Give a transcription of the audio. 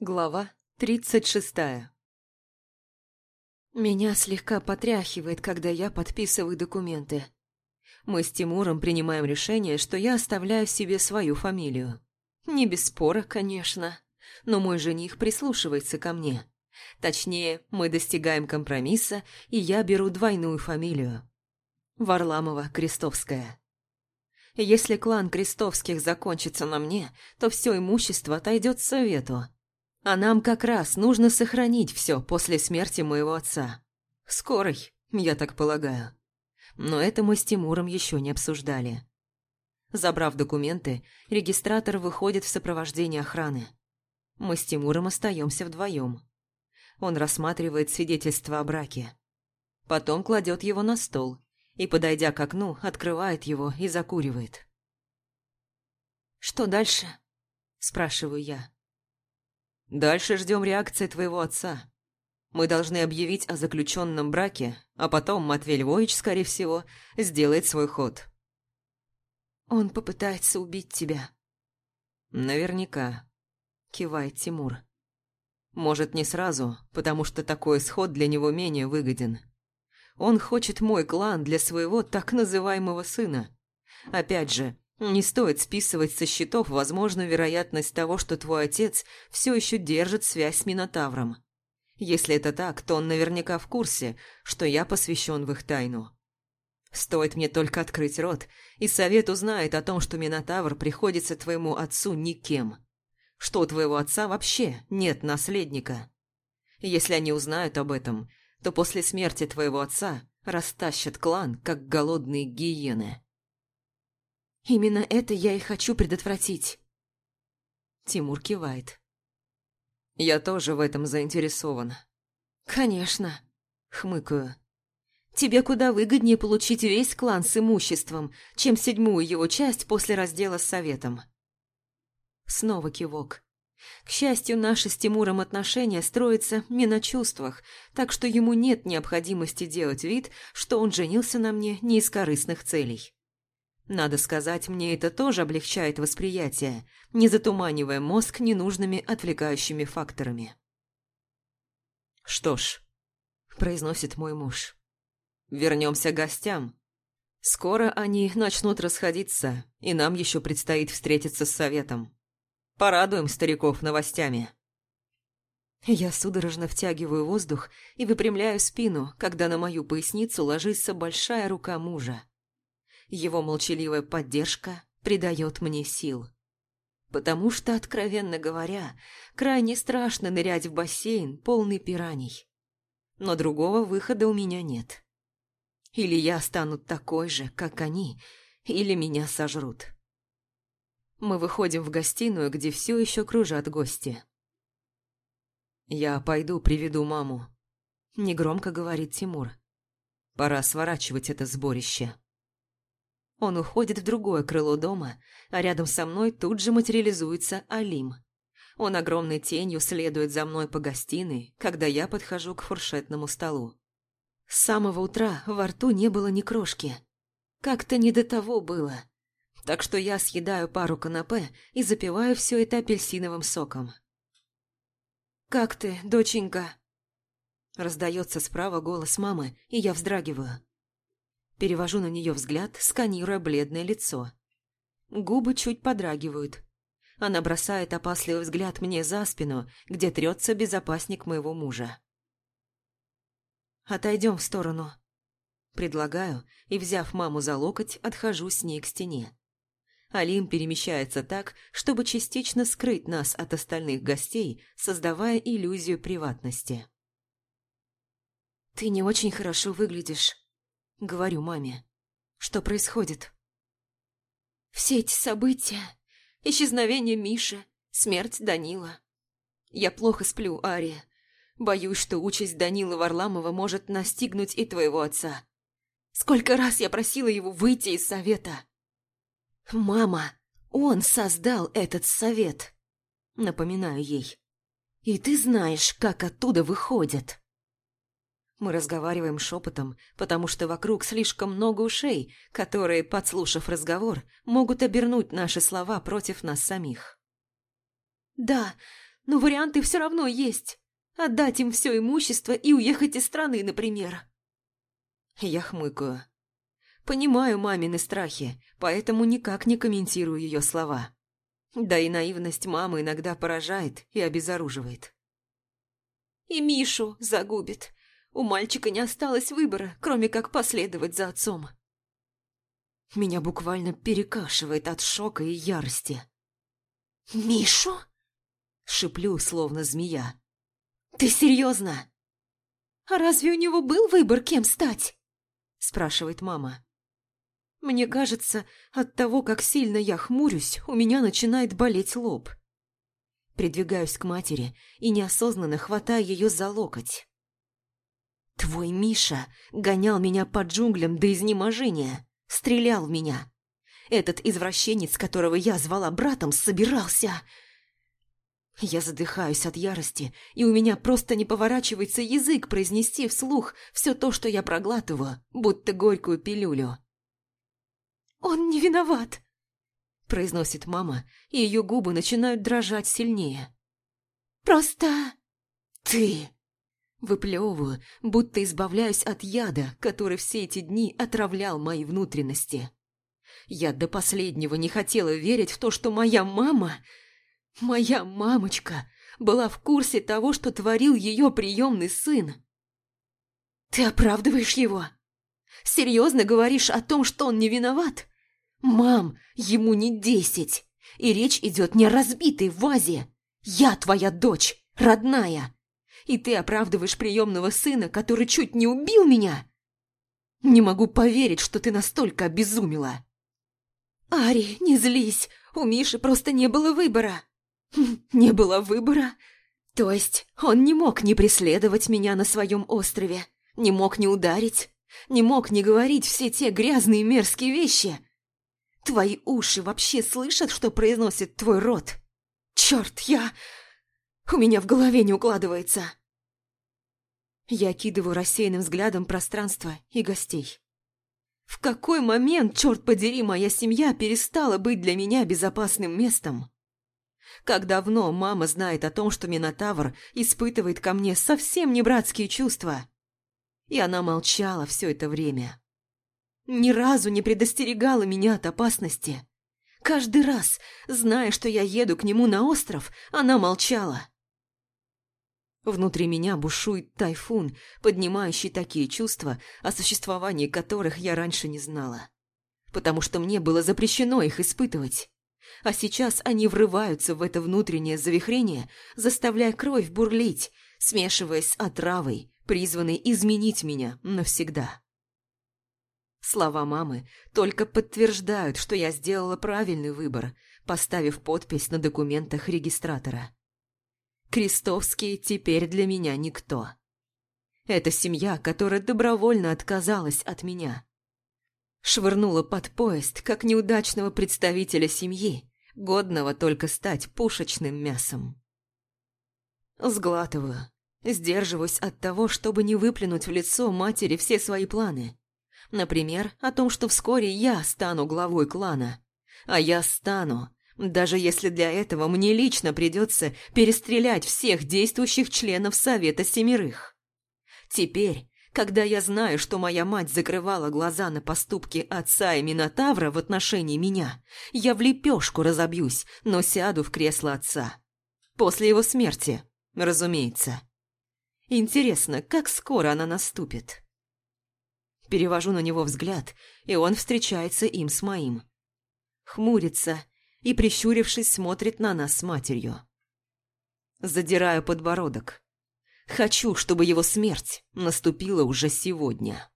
Глава тридцать шестая Меня слегка потряхивает, когда я подписываю документы. Мы с Тимуром принимаем решение, что я оставляю себе свою фамилию. Не без спора, конечно, но мой жених прислушивается ко мне. Точнее, мы достигаем компромисса, и я беру двойную фамилию. Варламова-Крестовская. Если клан Крестовских закончится на мне, то все имущество отойдет совету. А нам как раз нужно сохранить все после смерти моего отца. Скорой, я так полагаю. Но это мы с Тимуром еще не обсуждали. Забрав документы, регистратор выходит в сопровождении охраны. Мы с Тимуром остаемся вдвоем. Он рассматривает свидетельство о браке. Потом кладет его на стол и, подойдя к окну, открывает его и закуривает. «Что дальше?» – спрашиваю я. Дальше ждем реакции твоего отца. Мы должны объявить о заключенном браке, а потом Матвей Львович, скорее всего, сделает свой ход. Он попытается убить тебя. Наверняка, кивает Тимур. Может, не сразу, потому что такой исход для него менее выгоден. Он хочет мой клан для своего так называемого сына. Опять же, не стоит списывать со счетов возможную вероятность того, что твой отец все еще держит связь с Минотавром. Если это так, то он наверняка в курсе, что я посвящен в их тайну. Стоит мне только открыть рот, и совет узнает о том, что Минотавр приходится твоему отцу никем. Что у твоего отца вообще нет наследника. Если они узнают об этом, то после смерти твоего отца растащат клан, как голодные гиены. Именно это я и хочу предотвратить. Тимур кивает. Я тоже в этом заинтересован. Конечно, хмыкаю. Тебе куда выгоднее получить весь клан с имуществом, чем седьмую его часть после раздела с советом. Снова кивок. К счастью, наши с Тимуром отношения строятся не на чувствах, так что ему нет необходимости делать вид, что он женился на мне не из корыстных целей. Надо сказать, мне это тоже облегчает восприятие, не затуманивая мозг ненужными отвлекающими факторами. «Что ж», – произносит мой муж, – «вернемся к гостям. Скоро они начнут расходиться, и нам еще предстоит встретиться с советом. Порадуем стариков новостями». Я судорожно втягиваю воздух и выпрямляю спину, когда на мою поясницу ложится большая рука мужа. Его молчаливая поддержка придает мне сил. Потому что, откровенно говоря, крайне страшно нырять в бассейн, полный пираний. Но другого выхода у меня нет. Или я стану такой же, как они, или меня сожрут. Мы выходим в гостиную, где все еще кружат гости. «Я пойду приведу маму», — негромко говорит Тимур. «Пора сворачивать это сборище». Он уходит в другое крыло дома, а рядом со мной тут же материализуется Алим. Он огромной тенью следует за мной по гостиной, когда я подхожу к фуршетному столу. С самого утра во рту не было ни крошки. Как-то не до того было. Так что я съедаю пару канапе и запиваю все это апельсиновым соком. «Как ты, доченька?» Раздается справа голос мамы, и я вздрагиваю. Перевожу на нее взгляд, сканируя бледное лицо. Губы чуть подрагивают. Она бросает опасливый взгляд мне за спину, где трется безопасник моего мужа. «Отойдем в сторону». Предлагаю, и, взяв маму за локоть, отхожу с ней к стене. Алим перемещается так, чтобы частично скрыть нас от остальных гостей, создавая иллюзию приватности. «Ты не очень хорошо выглядишь», Говорю маме. Что происходит? Все эти события, исчезновение Миши, смерть Данила. Я плохо сплю, Ария. Боюсь, что участь Данила Варламова может настигнуть и твоего отца. Сколько раз я просила его выйти из совета. Мама, он создал этот совет. Напоминаю ей. И ты знаешь, как оттуда выходят. Мы разговариваем шепотом, потому что вокруг слишком много ушей, которые, подслушав разговор, могут обернуть наши слова против нас самих. «Да, но варианты все равно есть. Отдать им все имущество и уехать из страны, например. Я хмыкаю. Понимаю мамины страхи, поэтому никак не комментирую ее слова. Да и наивность мамы иногда поражает и обезоруживает. И Мишу загубит. У мальчика не осталось выбора, кроме как последовать за отцом. Меня буквально перекашивает от шока и ярости. «Мишу?» – шиплю, словно змея. «Ты серьезно?» «А разве у него был выбор, кем стать?» – спрашивает мама. Мне кажется, от того, как сильно я хмурюсь, у меня начинает болеть лоб. Придвигаюсь к матери и неосознанно хватаю ее за локоть. «Твой Миша гонял меня по джунглям до изнеможения, стрелял в меня. Этот извращенец, которого я звала братом, собирался...» Я задыхаюсь от ярости, и у меня просто не поворачивается язык произнести вслух все то, что я проглатываю, будто горькую пилюлю. «Он не виноват!» произносит мама, и ее губы начинают дрожать сильнее. «Просто ты!» Выплевываю, будто избавляюсь от яда, который все эти дни отравлял мои внутренности. Я до последнего не хотела верить в то, что моя мама, моя мамочка, была в курсе того, что творил ее приемный сын. «Ты оправдываешь его? Серьезно говоришь о том, что он не виноват?» «Мам, ему не десять, и речь идет не о разбитой вазе. Я твоя дочь, родная, и ты оправдываешь приемного сына, который чуть не убил меня? Не могу поверить, что ты настолько обезумела». «Ари, не злись, у Миши просто не было выбора». «Хм, «Не было выбора?» «То есть он не мог не преследовать меня на своем острове, не мог не ударить, не мог не говорить все те грязные мерзкие вещи, Твои уши вообще слышат, что произносит твой рот? Черт, я... У меня в голове не укладывается. Я окидываю рассеянным взглядом пространство и гостей. В какой момент, черт подери, моя семья перестала быть для меня безопасным местом? Как давно мама знает о том, что Минотавр испытывает ко мне совсем не братские чувства? И она молчала все это время. Ни разу не предостерегала меня от опасности. Каждый раз, зная, что я еду к нему на остров, она молчала. Внутри меня бушует тайфун, поднимающий такие чувства, о существовании которых я раньше не знала. Потому что мне было запрещено их испытывать. А сейчас они врываются в это внутреннее завихрение, заставляя кровь бурлить, смешиваясь с отравой, призванной изменить меня навсегда. Слова мамы только подтверждают, что я сделала правильный выбор, поставив подпись на документах регистратора. Крестовские теперь для меня никто. Это семья, которая добровольно отказалась от меня. Швырнула под поезд, как неудачного представителя семьи, годного только стать пушечным мясом. Сглатываю, сдерживаюсь от того, чтобы не выплюнуть в лицо матери все свои планы. Например, о том, что вскоре я стану главой клана. А я стану, даже если для этого мне лично придется перестрелять всех действующих членов Совета Семерых. Теперь, когда я знаю, что моя мать закрывала глаза на поступки отца и Минотавра в отношении меня, я в лепешку разобьюсь, но сяду в кресло отца. После его смерти, разумеется. Интересно, как скоро она наступит?» Перевожу на него взгляд, и он встречается им с моим. Хмурится и, прищурившись, смотрит на нас с матерью. Задираю подбородок. Хочу, чтобы его смерть наступила уже сегодня.